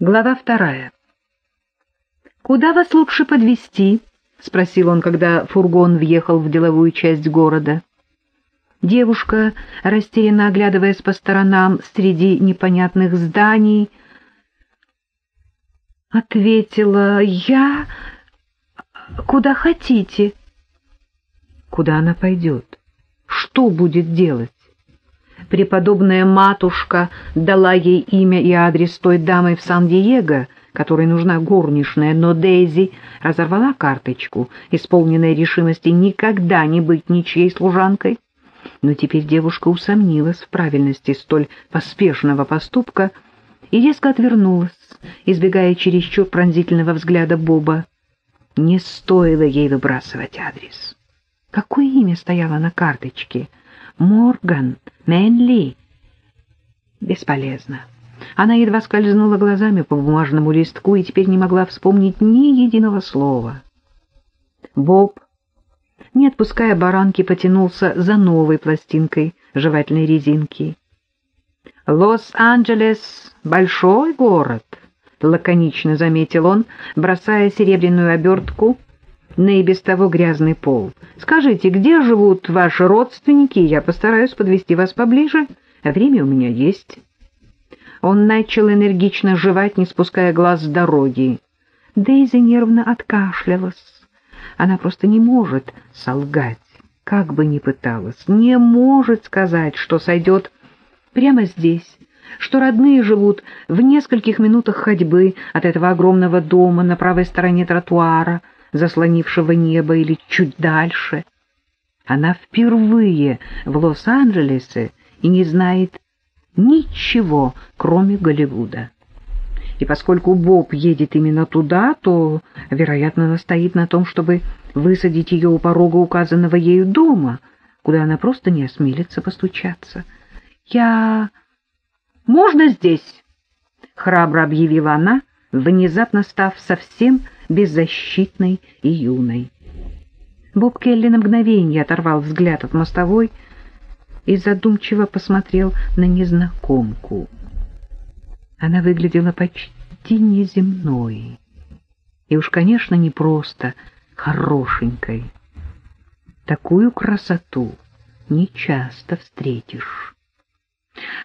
Глава вторая. «Куда вас лучше подвезти?» — спросил он, когда фургон въехал в деловую часть города. Девушка, растерянно оглядываясь по сторонам среди непонятных зданий, ответила «Я... куда хотите?» Куда она пойдет? Что будет делать? Преподобная матушка дала ей имя и адрес той дамы в Сан-Диего, которой нужна горничная, но Дейзи разорвала карточку, исполненной решимости никогда не быть ничьей служанкой. Но теперь девушка усомнилась в правильности столь поспешного поступка и резко отвернулась, избегая чересчур пронзительного взгляда Боба. Не стоило ей выбрасывать адрес. Какое имя стояло на карточке — Морган, Мэнли. Бесполезно. Она едва скользнула глазами по бумажному листку и теперь не могла вспомнить ни единого слова. Боб, не отпуская баранки, потянулся за новой пластинкой жевательной резинки. «Лос-Анджелес — большой город», — лаконично заметил он, бросая серебряную обертку — на и без того грязный пол. Скажите, где живут ваши родственники, я постараюсь подвести вас поближе. Время у меня есть». Он начал энергично жевать, не спуская глаз с дороги. Дейзи нервно откашлялась. Она просто не может солгать, как бы ни пыталась, не может сказать, что сойдет прямо здесь, что родные живут в нескольких минутах ходьбы от этого огромного дома на правой стороне тротуара, заслонившего небо, или чуть дальше. Она впервые в Лос-Анджелесе и не знает ничего, кроме Голливуда. И поскольку Боб едет именно туда, то, вероятно, настоит на том, чтобы высадить ее у порога указанного ею дома, куда она просто не осмелится постучаться. «Я... можно здесь?» — храбро объявила она, внезапно став совсем беззащитной и юной. Боб Келли на мгновение оторвал взгляд от мостовой и задумчиво посмотрел на незнакомку. Она выглядела почти неземной. И уж, конечно, не просто хорошенькой. Такую красоту не часто встретишь.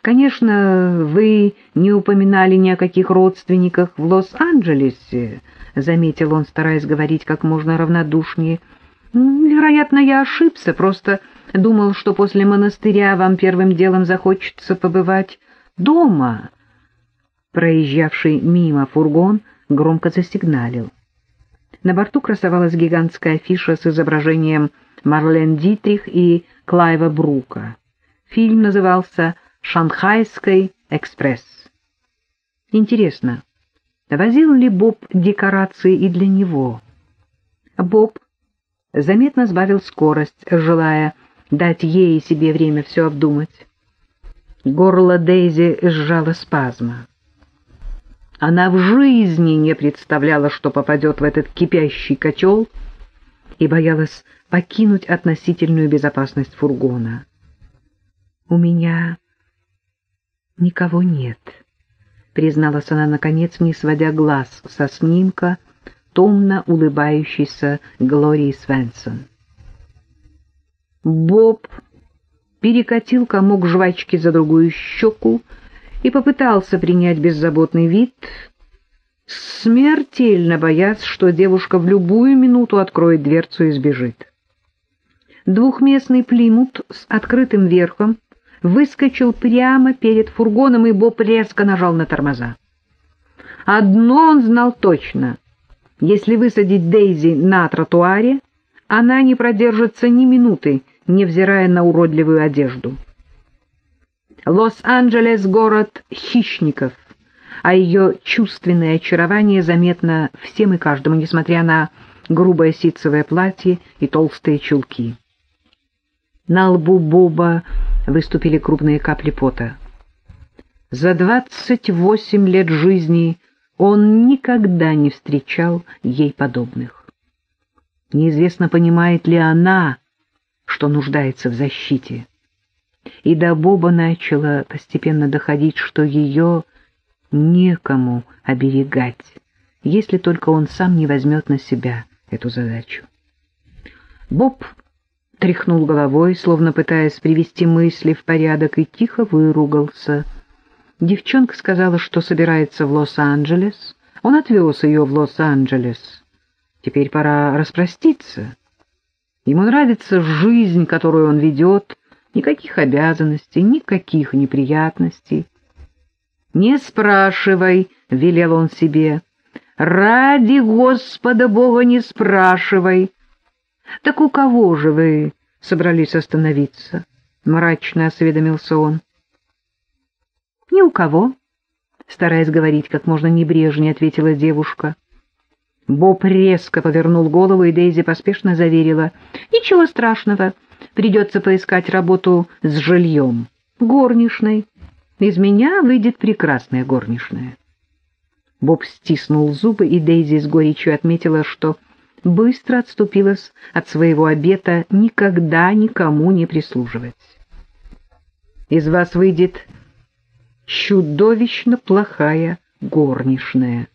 Конечно, вы не упоминали ни о каких родственниках в Лос-Анджелесе, — заметил он, стараясь говорить как можно равнодушнее. «Вероятно, я ошибся, просто думал, что после монастыря вам первым делом захочется побывать дома». Проезжавший мимо фургон громко засигналил. На борту красовалась гигантская афиша с изображением Марлен Дитрих и Клайва Брука. Фильм назывался «Шанхайский экспресс». Интересно, возил ли Боб декорации и для него. Боб заметно сбавил скорость, желая дать ей и себе время все обдумать. Горло Дейзи сжало спазма. Она в жизни не представляла, что попадет в этот кипящий котел, и боялась покинуть относительную безопасность фургона. «У меня никого нет» призналась она, наконец, не сводя глаз со снимка томно улыбающейся Глории Свенсон. Боб перекатил комок жвачки за другую щеку и попытался принять беззаботный вид, смертельно боясь, что девушка в любую минуту откроет дверцу и сбежит. Двухместный плимут с открытым верхом выскочил прямо перед фургоном, и Боб резко нажал на тормоза. Одно он знал точно. Если высадить Дейзи на тротуаре, она не продержится ни минуты, невзирая на уродливую одежду. Лос-Анджелес — город хищников, а ее чувственное очарование заметно всем и каждому, несмотря на грубое ситцевое платье и толстые чулки. На лбу Боба выступили крупные капли пота. За двадцать восемь лет жизни он никогда не встречал ей подобных. Неизвестно, понимает ли она, что нуждается в защите. И до Боба начало постепенно доходить, что ее некому оберегать, если только он сам не возьмет на себя эту задачу. Боб тряхнул головой, словно пытаясь привести мысли в порядок, и тихо выругался. Девчонка сказала, что собирается в Лос-Анджелес. Он отвез ее в Лос-Анджелес. Теперь пора распроститься. Ему нравится жизнь, которую он ведет, никаких обязанностей, никаких неприятностей. «Не спрашивай», — велел он себе, — «ради Господа Бога не спрашивай». «Так у кого же вы собрались остановиться?» — мрачно осведомился он. «Ни у кого», — стараясь говорить как можно небрежнее, ответила девушка. Боб резко повернул голову, и Дейзи поспешно заверила. «Ничего страшного, придется поискать работу с жильем. Горничной. Из меня выйдет прекрасная горничная». Боб стиснул зубы, и Дейзи с горечью отметила, что быстро отступилась от своего обета никогда никому не прислуживать. «Из вас выйдет чудовищно плохая горничная».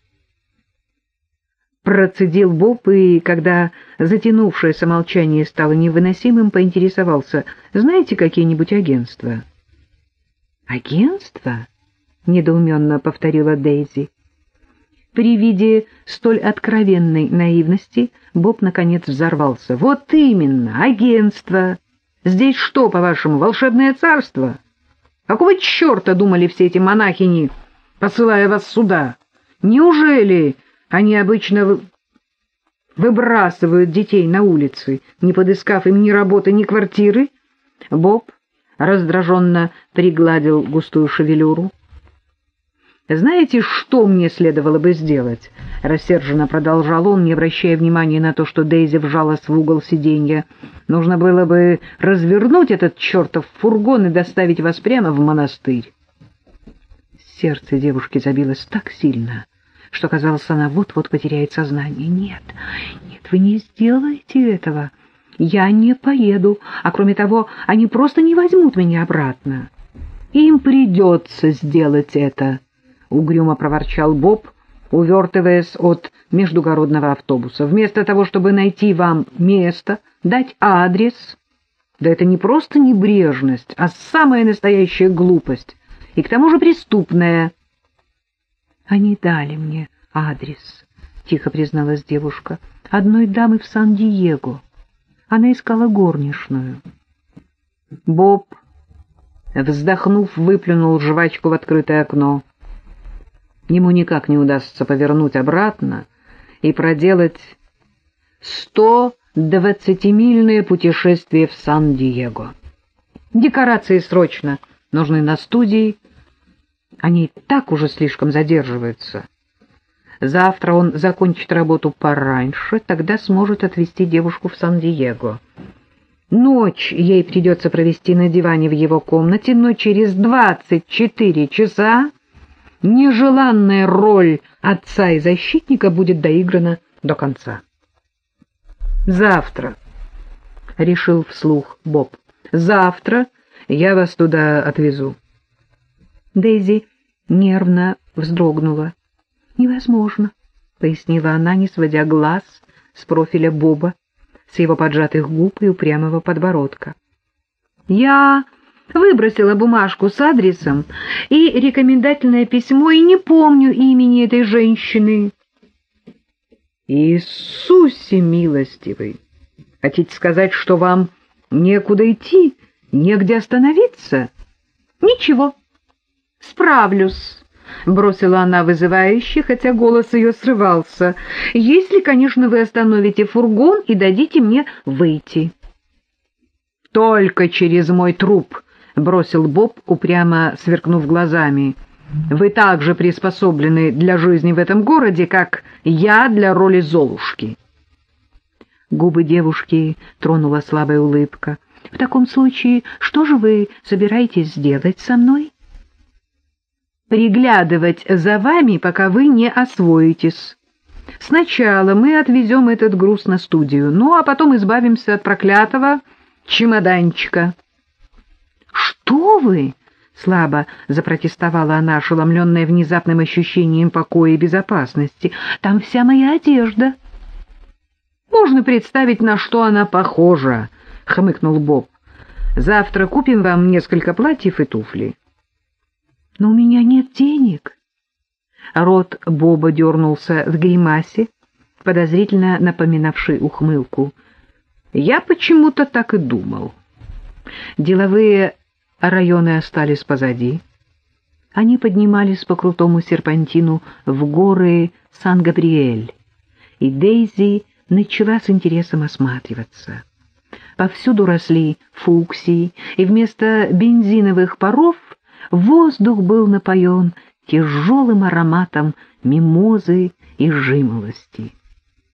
Процедил Боб, и когда затянувшееся молчание стало невыносимым, поинтересовался, знаете какие-нибудь агентства? «Агентство?» — недоуменно повторила Дейзи. При виде столь откровенной наивности Боб наконец взорвался. «Вот именно, агентство! Здесь что, по-вашему, волшебное царство? Какого черта думали все эти монахини, посылая вас сюда? Неужели они обычно выбрасывают детей на улицы, не подыскав им ни работы, ни квартиры?» Боб раздраженно пригладил густую шевелюру. «Знаете, что мне следовало бы сделать?» — рассерженно продолжал он, не обращая внимания на то, что Дейзи вжалась в угол сиденья. «Нужно было бы развернуть этот чертов фургон и доставить вас прямо в монастырь». Сердце девушки забилось так сильно, что, казалось, она вот-вот потеряет сознание. «Нет, нет, вы не сделаете этого. Я не поеду, а кроме того, они просто не возьмут меня обратно. Им придется сделать это». — угрюмо проворчал Боб, увертываясь от междугородного автобуса. «Вместо того, чтобы найти вам место, дать адрес...» Да это не просто небрежность, а самая настоящая глупость, и к тому же преступная. «Они дали мне адрес», — тихо призналась девушка, — «одной дамы в Сан-Диего. Она искала горничную». Боб, вздохнув, выплюнул жвачку в открытое окно. Ему никак не удастся повернуть обратно и проделать сто двадцатимильное путешествие в Сан-Диего. Декорации срочно нужны на студии. Они так уже слишком задерживаются. Завтра он закончит работу пораньше, тогда сможет отвезти девушку в Сан-Диего. Ночь ей придется провести на диване в его комнате, но через двадцать четыре часа нежеланная роль отца и защитника будет доиграна до конца. «Завтра», — решил вслух Боб, — «завтра я вас туда отвезу». Дейзи нервно вздрогнула. «Невозможно», — пояснила она, не сводя глаз с профиля Боба, с его поджатых губ и упрямого подбородка. «Я Выбросила бумажку с адресом и рекомендательное письмо, и не помню имени этой женщины. Иисусе милостивый! Хотите сказать, что вам некуда идти, негде остановиться? Ничего, справлюсь. — бросила она вызывающе, хотя голос ее срывался, — если, конечно, вы остановите фургон и дадите мне выйти. — Только через мой труп, — бросил Боб, упрямо сверкнув глазами. «Вы так же приспособлены для жизни в этом городе, как я для роли Золушки». Губы девушки тронула слабая улыбка. «В таком случае, что же вы собираетесь сделать со мной?» «Приглядывать за вами, пока вы не освоитесь. Сначала мы отвезем этот груз на студию, ну а потом избавимся от проклятого чемоданчика». «Что вы?» Слабо запротестовала она, ошеломленная внезапным ощущением покоя и безопасности. «Там вся моя одежда». «Можно представить, на что она похожа», — хмыкнул Боб. «Завтра купим вам несколько платьев и туфли». «Но у меня нет денег». Рот Боба дернулся в гримасе, подозрительно напоминавшей ухмылку. «Я почему-то так и думал». Деловые районы остались позади. Они поднимались по крутому серпантину в горы Сан-Габриэль, и Дейзи начала с интересом осматриваться. Повсюду росли фуксии, и вместо бензиновых паров воздух был напоен тяжелым ароматом мимозы и жимолости.